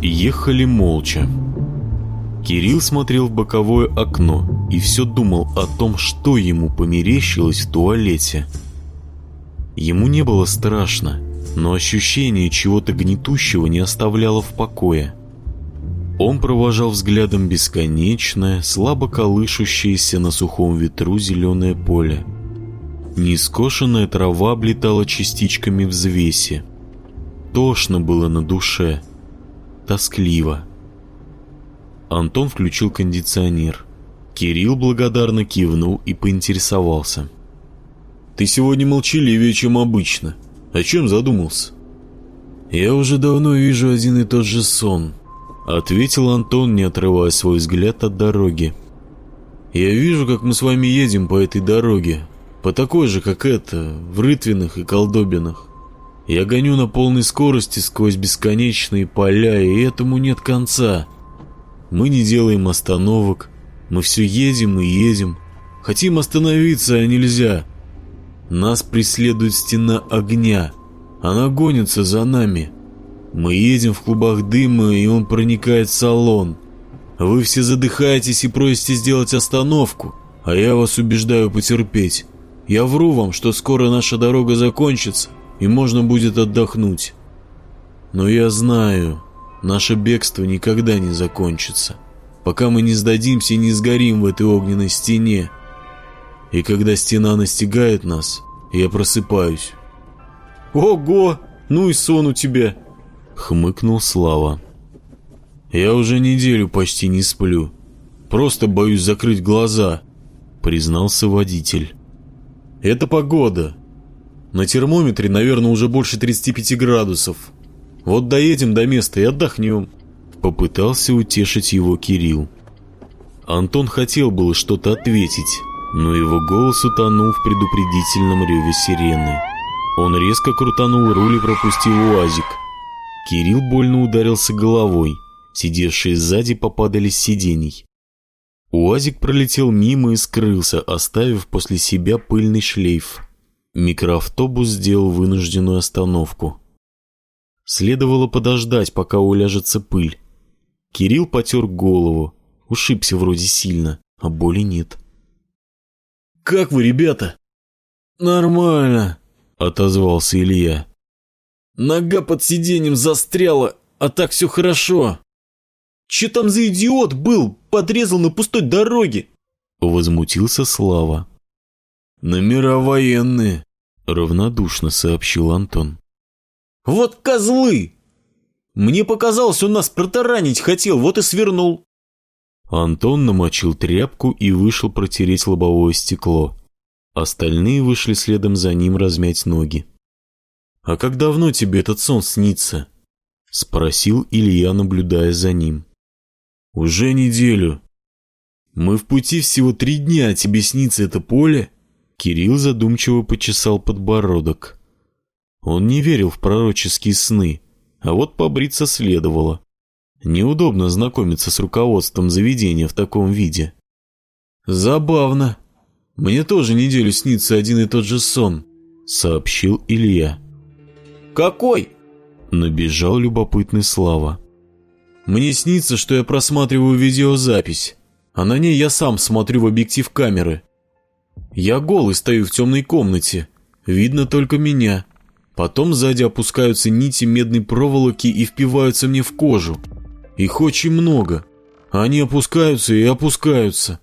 Ехали молча. Кирилл смотрел в боковое окно и все думал о том, что ему померещилось в туалете. Ему не было страшно, но ощущение чего-то гнетущего не оставляло в покое. Он провожал взглядом бесконечное, слабо колышущееся на сухом ветру зеленое поле. Нескошенная трава облетала частичками взвеси. Тошно было на душе – тоскливо. Антон включил кондиционер. Кирилл благодарно кивнул и поинтересовался. «Ты сегодня молчаливее, чем обычно. О чем задумался?» «Я уже давно вижу один и тот же сон», — ответил Антон, не отрывая свой взгляд от дороги. «Я вижу, как мы с вами едем по этой дороге, по такой же, как эта, в Рытвинах и Колдобинах. Я гоню на полной скорости сквозь бесконечные поля, и этому нет конца. Мы не делаем остановок, мы все едем и едем. Хотим остановиться, а нельзя. Нас преследует стена огня. Она гонится за нами. Мы едем в клубах дыма, и он проникает в салон. Вы все задыхаетесь и просите сделать остановку, а я вас убеждаю потерпеть. Я вру вам, что скоро наша дорога закончится, и можно будет отдохнуть. Но я знаю, наше бегство никогда не закончится, пока мы не сдадимся и не сгорим в этой огненной стене. И когда стена настигает нас, я просыпаюсь. «Ого! Ну и сон у тебя!» — хмыкнул Слава. «Я уже неделю почти не сплю. Просто боюсь закрыть глаза», — признался водитель. «Это погода. На термометре, наверное, уже больше 35 градусов. Вот доедем до места и отдохнем. Попытался утешить его Кирилл. Антон хотел было что-то ответить, но его голос утонул в предупредительном реве сирены. Он резко крутанул руль и пропустил УАЗик. Кирилл больно ударился головой. Сидевшие сзади попадали с сидений. УАЗик пролетел мимо и скрылся, оставив после себя пыльный шлейф микроавтобус сделал вынужденную остановку. Следовало подождать, пока уляжется пыль. Кирилл потер голову. Ушибся вроде сильно, а боли нет. «Как вы, ребята?» «Нормально», — отозвался Илья. «Нога под сиденьем застряла, а так все хорошо». «Че там за идиот был? Подрезал на пустой дороге!» Возмутился Слава. «Номера военные», — равнодушно сообщил Антон. «Вот козлы! Мне показалось, он нас протаранить хотел, вот и свернул». Антон намочил тряпку и вышел протереть лобовое стекло. Остальные вышли следом за ним размять ноги. «А как давно тебе этот сон снится?» — спросил Илья, наблюдая за ним. «Уже неделю. Мы в пути всего три дня, а тебе снится это поле?» Кирилл задумчиво почесал подбородок. Он не верил в пророческие сны, а вот побриться следовало. Неудобно знакомиться с руководством заведения в таком виде. «Забавно. Мне тоже неделю снится один и тот же сон», — сообщил Илья. «Какой?» — набежал любопытный Слава. «Мне снится, что я просматриваю видеозапись, а на ней я сам смотрю в объектив камеры», я голый стою в темной комнате. Видно только меня. Потом сзади опускаются нити медной проволоки и впиваются мне в кожу. Их очень много. Они опускаются и опускаются.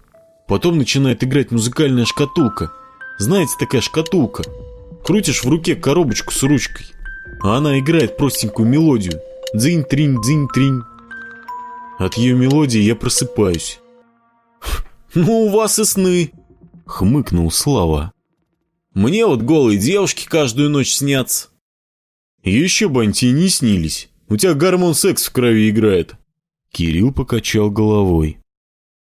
Потом начинает играть музыкальная шкатулка. Знаете, такая шкатулка. Крутишь в руке коробочку с ручкой. А она играет простенькую мелодию. Дзинь-тринь, дзинь-тринь. От ее мелодии я просыпаюсь. «Ну, у вас и сны!» — хмыкнул Слава. «Мне вот голые девушки каждую ночь снятся». «Еще бы они не снились. У тебя гормон секс в крови играет». Кирилл покачал головой.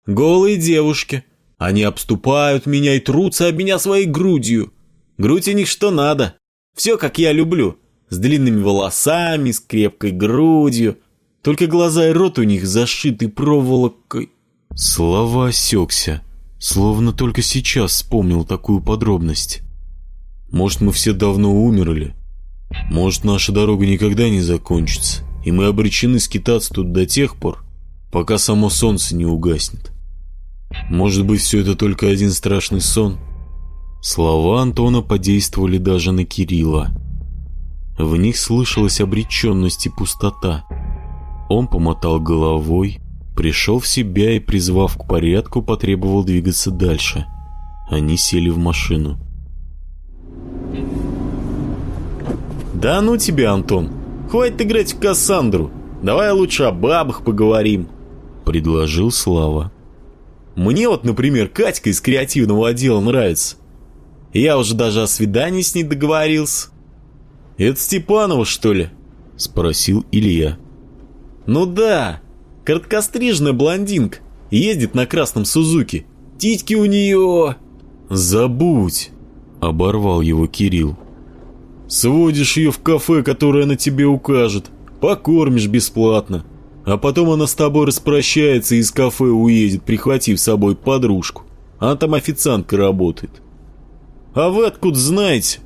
«Голые девушки. Они обступают меня и трутся об меня своей грудью. Грудь у них что надо. Все, как я люблю. С длинными волосами, с крепкой грудью. Только глаза и рот у них зашиты проволокой». Слава осекся. Словно только сейчас вспомнил такую подробность. Может, мы все давно умерли? Может, наша дорога никогда не закончится, и мы обречены скитаться тут до тех пор, пока само солнце не угаснет. Может быть, все это только один страшный сон? Слова Антона подействовали даже на Кирилла. В них слышалась обреченность и пустота. Он помотал головой, Пришел в себя и, призвав к порядку, потребовал двигаться дальше. Они сели в машину. «Да ну тебя, Антон! Хватит играть в Кассандру! Давай лучше о бабах поговорим!» Предложил Слава. «Мне вот, например, Катька из креативного отдела нравится. Я уже даже о свидании с ней договорился». «Это Степанова, что ли?» Спросил Илья. «Ну да, Короткострижная блондинка. Ездит на красном Сузуке. Титьки у нее... Забудь, оборвал его Кирилл. Сводишь ее в кафе, которое на тебе укажет. Покормишь бесплатно. А потом она с тобой распрощается и из кафе уедет, прихватив с собой подружку. Она там официантка работает. А вы откуда знаете?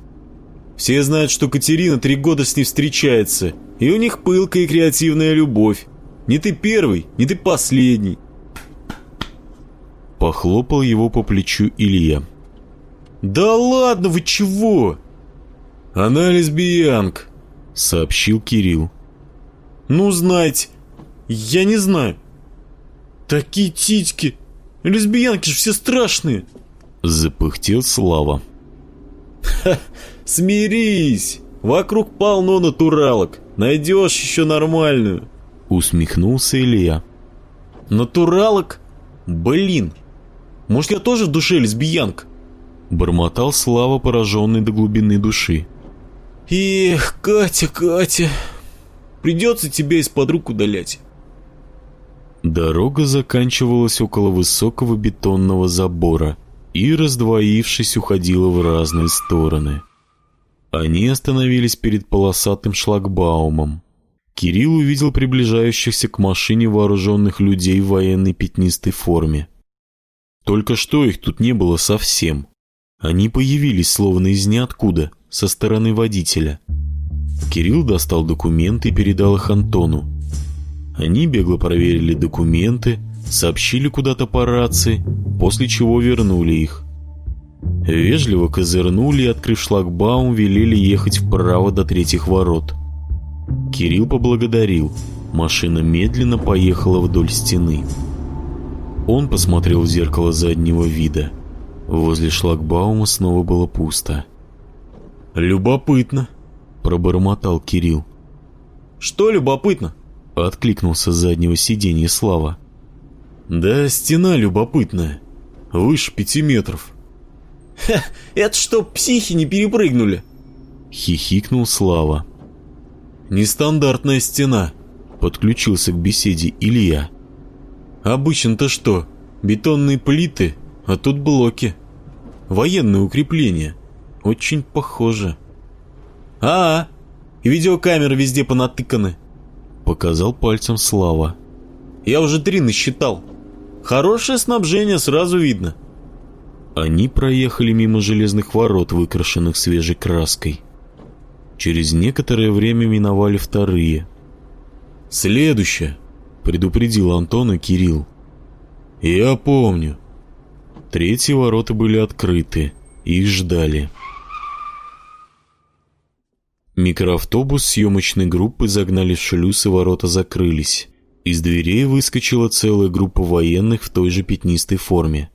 Все знают, что Катерина три года с ней встречается, и у них пылкая и креативная любовь. Не ты первый, не ты последний!» Похлопал его по плечу Илья. «Да ладно, вы чего?» «Она лесбиянка», — сообщил Кирилл. «Ну, знать, я не знаю. Такие титьки, лесбиянки же все страшные!» Запыхтел Слава. «Ха, смирись! Вокруг полно натуралок. Найдешь еще нормальную!» усмехнулся Илья. «Натуралок? Блин! Может, я тоже в душе лесбиянка?» Бормотал Слава, пораженный до глубины души. «Эх, Катя, Катя, придется тебе из-под рук удалять». Дорога заканчивалась около высокого бетонного забора и, раздвоившись, уходила в разные стороны. Они остановились перед полосатым шлагбаумом, Кирилл увидел приближающихся к машине вооруженных людей в военной пятнистой форме. Только что их тут не было совсем. Они появились словно из ниоткуда, со стороны водителя. Кирилл достал документы и передал их Антону. Они бегло проверили документы, сообщили куда-то по рации, после чего вернули их. Вежливо козырнули и, открыв шлагбаум, велели ехать вправо до третьих ворот – Кирилл поблагодарил. Машина медленно поехала вдоль стены. Он посмотрел в зеркало заднего вида. Возле шлагбаума снова было пусто. «Любопытно», — пробормотал Кирилл. «Что любопытно?» — откликнулся с заднего сиденья Слава. «Да стена любопытная. Выше пяти метров». «Ха, это что, психи не перепрыгнули?» — хихикнул Слава. Нестандартная стена, подключился к беседе Илья. Обычно-то что? Бетонные плиты, а тут блоки. Военные укрепления. Очень похоже. А, -а, и видеокамеры везде понатыканы. Показал пальцем Слава. Я уже три насчитал. Хорошее снабжение сразу видно. Они проехали мимо железных ворот, выкрашенных свежей краской. Через некоторое время миновали вторые. «Следующее!» — предупредил Антон и Кирилл. «Я помню». Третьи ворота были открыты. Их ждали. Микроавтобус съемочной группы загнали в шлюз, и ворота закрылись. Из дверей выскочила целая группа военных в той же пятнистой форме.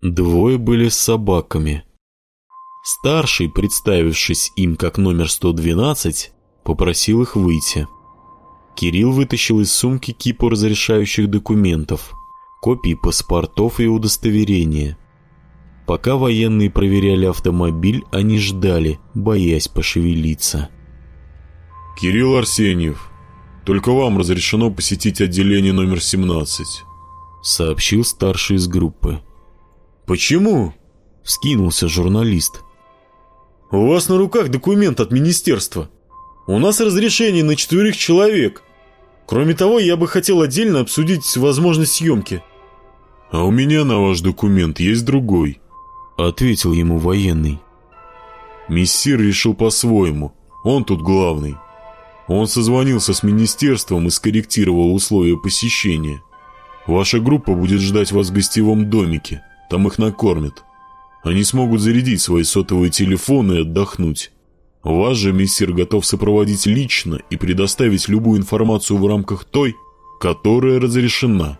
Двое были с собаками. Старший, представившись им как номер 112, попросил их выйти. Кирилл вытащил из сумки кипу разрешающих документов, копии паспортов и удостоверения. Пока военные проверяли автомобиль, они ждали, боясь пошевелиться. «Кирилл Арсеньев, только вам разрешено посетить отделение номер 17», сообщил старший из группы. «Почему?» – вскинулся журналист – у вас на руках документ от министерства. У нас разрешение на четверых человек. Кроме того, я бы хотел отдельно обсудить возможность съемки». «А у меня на ваш документ есть другой», — ответил ему военный. Мессир решил по-своему. Он тут главный. Он созвонился с министерством и скорректировал условия посещения. Ваша группа будет ждать вас в гостевом домике. Там их накормят. Они смогут зарядить свои сотовые телефоны и отдохнуть. Вас же мессир готов сопроводить лично и предоставить любую информацию в рамках той, которая разрешена.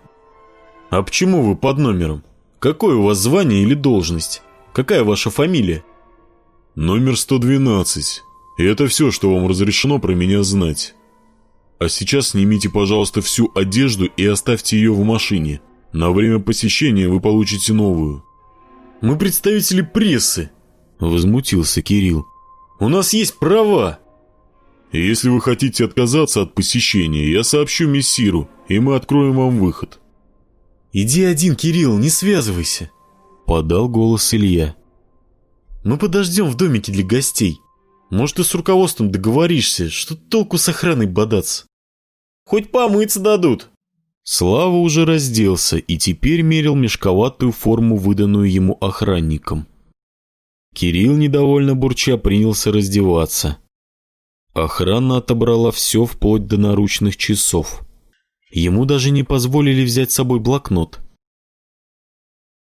А почему вы под номером? Какое у вас звание или должность? Какая ваша фамилия? Номер 112. И это все, что вам разрешено про меня знать. А сейчас снимите, пожалуйста, всю одежду и оставьте ее в машине. На время посещения вы получите новую. Мы представители прессы!» Возмутился Кирилл. «У нас есть права!» «Если вы хотите отказаться от посещения, я сообщу мессиру, и мы откроем вам выход». «Иди один, Кирилл, не связывайся!» Подал голос Илья. «Мы подождем в домике для гостей. Может, ты с руководством договоришься, что толку с охраной бодаться?» «Хоть помыться дадут!» Слава уже разделся и теперь мерил мешковатую форму, выданную ему охранником. Кирилл, недовольно бурча, принялся раздеваться. Охрана отобрала все вплоть до наручных часов. Ему даже не позволили взять с собой блокнот.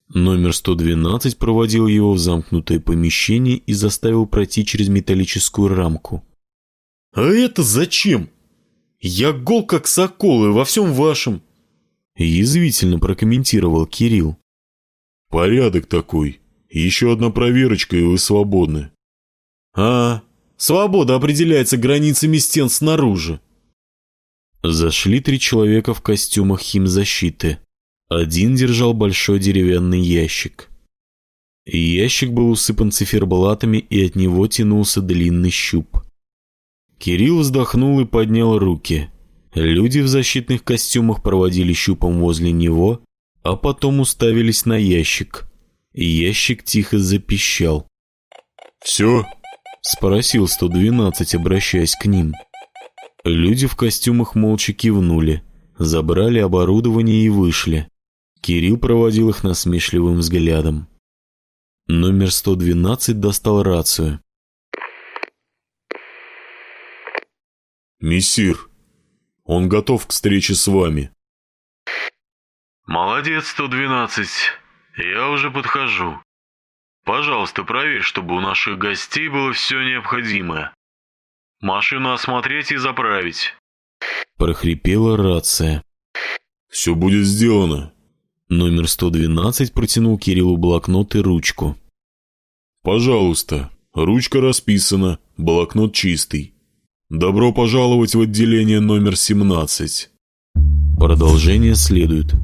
Номер 112 проводил его в замкнутое помещение и заставил пройти через металлическую рамку. «А это зачем?» Я гол, как соколы во всем вашем!» Язвительно прокомментировал Кирилл. «Порядок такой. Еще одна проверочка, и вы свободны». «А, свобода определяется границами стен снаружи». Зашли три человека в костюмах химзащиты. Один держал большой деревянный ящик. Ящик был усыпан циферблатами, и от него тянулся длинный щуп. Кирилл вздохнул и поднял руки. Люди в защитных костюмах проводили щупом возле него, а потом уставились на ящик. Ящик тихо запищал. «Все?» — спросил 112, обращаясь к ним. Люди в костюмах молча кивнули, забрали оборудование и вышли. Кирилл проводил их насмешливым взглядом. Номер 112 достал рацию. «Мессир, он готов к встрече с вами». «Молодец, 112. Я уже подхожу. Пожалуйста, проверь, чтобы у наших гостей было все необходимое. Машину осмотреть и заправить». Прохрипела рация. «Все будет сделано». Номер 112 протянул Кириллу блокнот и ручку. «Пожалуйста, ручка расписана, блокнот чистый. Добро пожаловать в отделение номер 17. Продолжение следует.